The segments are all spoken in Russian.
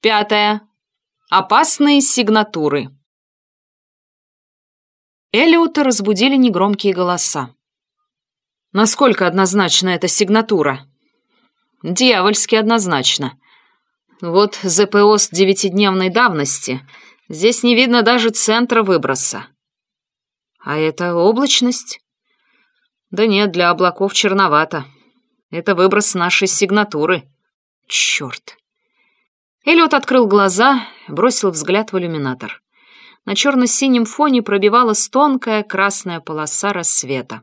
Пятое. Опасные сигнатуры. Элиота разбудили негромкие голоса. Насколько однозначна эта сигнатура? Дьявольски однозначно. Вот ЗПО с девятидневной давности. Здесь не видно даже центра выброса. А это облачность? Да нет, для облаков черновато. Это выброс нашей сигнатуры. Черт. Эллиот открыл глаза, бросил взгляд в иллюминатор. На черно-синем фоне пробивалась тонкая красная полоса рассвета.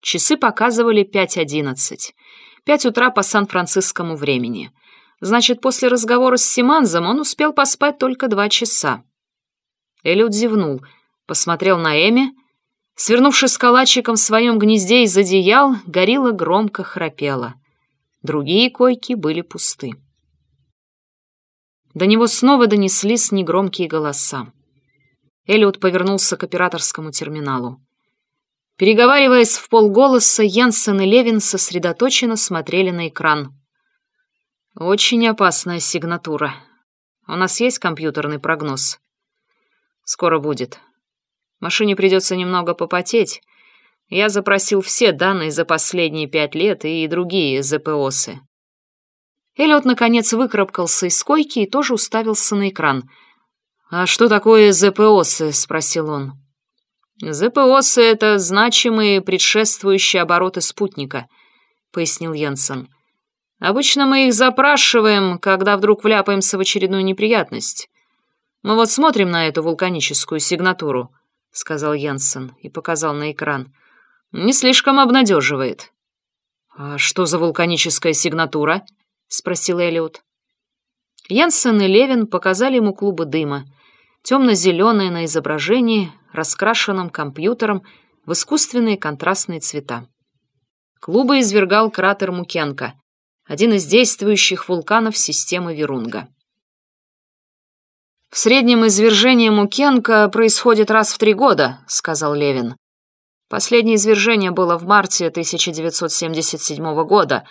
Часы показывали 5.11. Пять утра по сан-францискому времени. Значит, после разговора с Симанзом он успел поспать только два часа. Эллиот зевнул, посмотрел на Эми. Свернувшись калачиком в своем гнезде из одеял, горилла громко храпела. Другие койки были пусты. До него снова донеслись негромкие голоса. Эллиот повернулся к операторскому терминалу. Переговариваясь в полголоса, Янсен и Левин сосредоточенно смотрели на экран. «Очень опасная сигнатура. У нас есть компьютерный прогноз?» «Скоро будет. Машине придется немного попотеть. Я запросил все данные за последние пять лет и другие ЗПОСы. Эллиот, наконец, выкарабкался из койки и тоже уставился на экран. «А что такое ЗПОСы?» — спросил он. «ЗПОСы — это значимые предшествующие обороты спутника», — пояснил Йенсен. «Обычно мы их запрашиваем, когда вдруг вляпаемся в очередную неприятность. Мы вот смотрим на эту вулканическую сигнатуру», — сказал Йенсен и показал на экран. «Не слишком обнадеживает». «А что за вулканическая сигнатура?» — спросил Эллиот. Янсен и Левин показали ему клубы дыма, темно-зеленые на изображении, раскрашенном компьютером в искусственные контрастные цвета. Клубы извергал кратер Мукенко, один из действующих вулканов системы Верунга. «В среднем извержение Мукенко происходит раз в три года», — сказал Левин. «Последнее извержение было в марте 1977 года,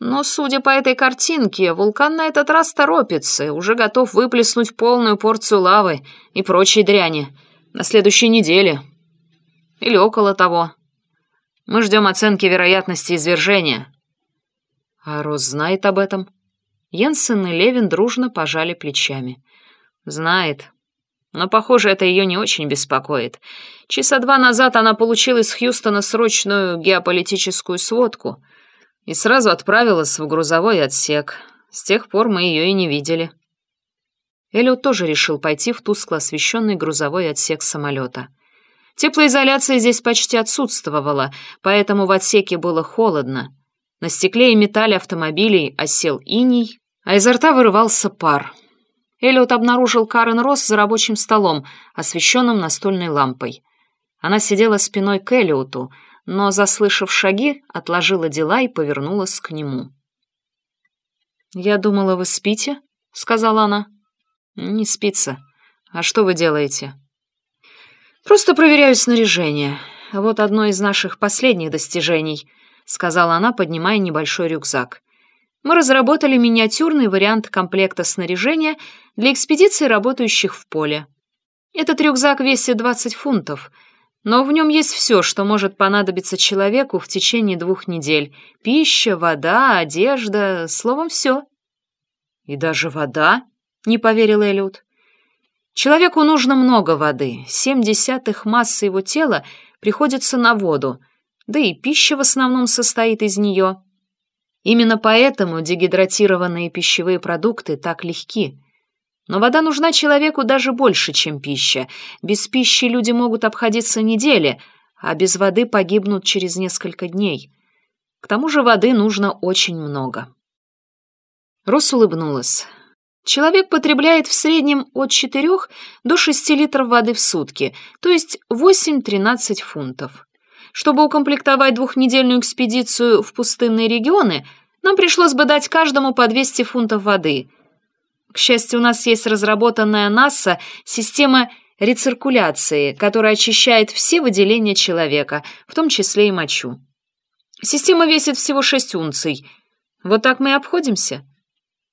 но, судя по этой картинке, вулкан на этот раз торопится, уже готов выплеснуть полную порцию лавы и прочей дряни на следующей неделе. Или около того. Мы ждем оценки вероятности извержения. А Рос знает об этом? Йенсен и Левин дружно пожали плечами. Знает. Но, похоже, это ее не очень беспокоит. Часа два назад она получила из Хьюстона срочную геополитическую сводку — и сразу отправилась в грузовой отсек. С тех пор мы ее и не видели. Эллиот тоже решил пойти в тускло освещенный грузовой отсек самолета. Теплоизоляция здесь почти отсутствовала, поэтому в отсеке было холодно. На стекле и металле автомобилей осел иней, а изо рта вырывался пар. Эллиот обнаружил Карен Росс за рабочим столом, освещенным настольной лампой. Она сидела спиной к Эллиоту, но, заслышав шаги, отложила дела и повернулась к нему. «Я думала, вы спите?» — сказала она. «Не спится. А что вы делаете?» «Просто проверяю снаряжение. Вот одно из наших последних достижений», — сказала она, поднимая небольшой рюкзак. «Мы разработали миниатюрный вариант комплекта снаряжения для экспедиций, работающих в поле. Этот рюкзак весит 20 фунтов — но в нем есть все, что может понадобиться человеку в течение двух недель. Пища, вода, одежда, словом, все. «И даже вода?» — не поверил Эллиот. «Человеку нужно много воды. Семь десятых массы его тела приходится на воду, да и пища в основном состоит из нее. Именно поэтому дегидратированные пищевые продукты так легки. Но вода нужна человеку даже больше, чем пища. Без пищи люди могут обходиться недели, а без воды погибнут через несколько дней. К тому же воды нужно очень много. Рос улыбнулась. Человек потребляет в среднем от 4 до 6 литров воды в сутки, то есть 8-13 фунтов. Чтобы укомплектовать двухнедельную экспедицию в пустынные регионы, нам пришлось бы дать каждому по 200 фунтов воды – к счастью, у нас есть разработанная НАСА система рециркуляции, которая очищает все выделения человека, в том числе и мочу. Система весит всего 6 унций. Вот так мы и обходимся.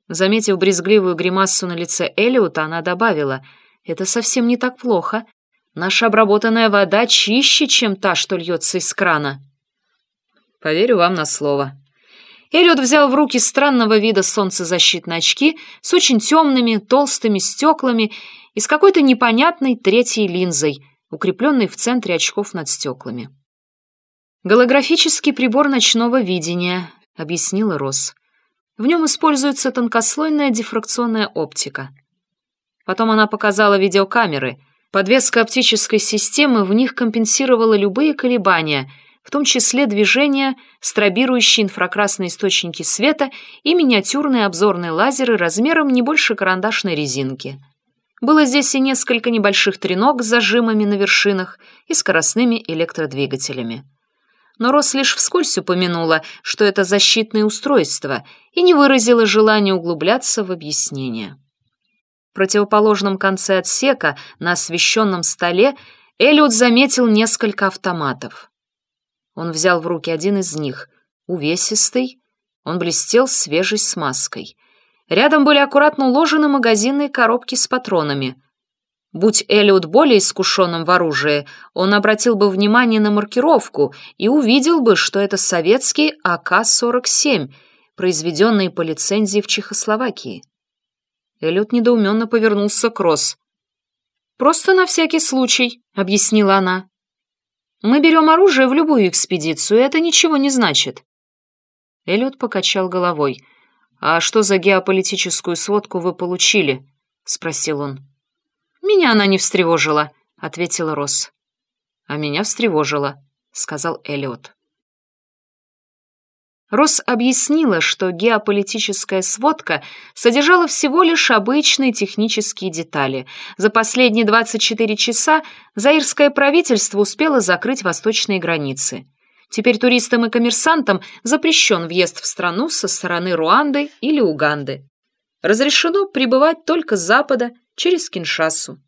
Заметив брезгливую гримассу на лице Элиота, она добавила, «Это совсем не так плохо. Наша обработанная вода чище, чем та, что льется из крана». «Поверю вам на слово». Эллиот взял в руки странного вида солнцезащитные очки с очень темными, толстыми стеклами и с какой-то непонятной третьей линзой, укрепленной в центре очков над стеклами. «Голографический прибор ночного видения», — объяснила Росс. В нем используется тонкослойная дифракционная оптика. Потом она показала видеокамеры. Подвеска оптической системы в них компенсировала любые колебания, в том числе движения, стробирующие инфракрасные источники света и миниатюрные обзорные лазеры размером не больше карандашной резинки. Было здесь и несколько небольших треног с зажимами на вершинах и скоростными электродвигателями но Рос лишь вскользь упомянула, что это защитное устройство, и не выразила желания углубляться в объяснение. В противоположном конце отсека, на освещенном столе, Эллиот заметил несколько автоматов. Он взял в руки один из них, увесистый, он блестел свежей смазкой. Рядом были аккуратно уложены магазинные коробки с патронами — Будь Эллиот более искушенным в оружии, он обратил бы внимание на маркировку и увидел бы, что это советский АК-47, произведенный по лицензии в Чехословакии. Эллиот недоуменно повернулся к Росс. «Просто на всякий случай», — объяснила она. «Мы берем оружие в любую экспедицию, и это ничего не значит». Эллиот покачал головой. «А что за геополитическую сводку вы получили?» — спросил он. «Меня она не встревожила», — ответила Росс. «А меня встревожила», — сказал Эллиот. Росс объяснила, что геополитическая сводка содержала всего лишь обычные технические детали. За последние 24 часа заирское правительство успело закрыть восточные границы. Теперь туристам и коммерсантам запрещен въезд в страну со стороны Руанды или Уганды. Разрешено прибывать только с запада через Киншассу.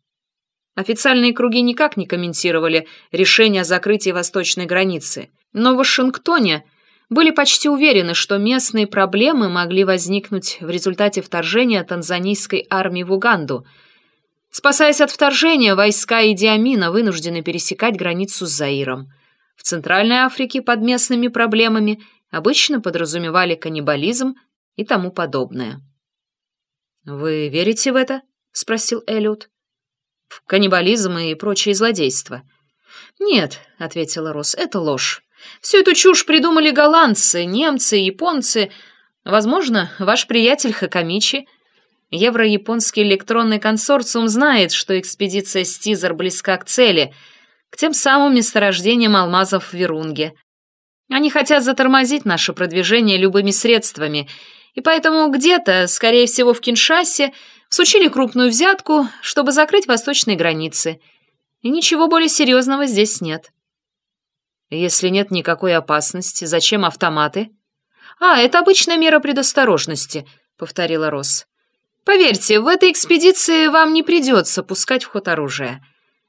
Официальные круги никак не комментировали решение о закрытии восточной границы, но в Вашингтоне были почти уверены, что местные проблемы могли возникнуть в результате вторжения танзанийской армии в Уганду. Спасаясь от вторжения, войска Идиамина вынуждены пересекать границу с Заиром. В Центральной Африке под местными проблемами обычно подразумевали каннибализм и тому подобное. «Вы верите в это?» — спросил Эллиот. «В каннибализм и прочие злодейства». «Нет», — ответила Росс, — «это ложь. Всю эту чушь придумали голландцы, немцы, японцы. Возможно, ваш приятель Хакамичи. Евро-японский электронный консорциум знает, что экспедиция Стизер близка к цели, к тем самым месторождениям алмазов в Верунге. Они хотят затормозить наше продвижение любыми средствами, и поэтому где-то, скорее всего, в Киншасе, Сучили крупную взятку, чтобы закрыть восточные границы. И ничего более серьезного здесь нет. Если нет никакой опасности, зачем автоматы? А, это обычная мера предосторожности, повторила Росс. Поверьте, в этой экспедиции вам не придется пускать в ход оружие.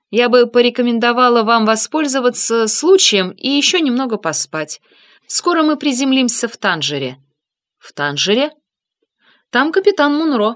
Я бы порекомендовала вам воспользоваться случаем и еще немного поспать. Скоро мы приземлимся в Танжере. В Танжере? Там капитан Мунро.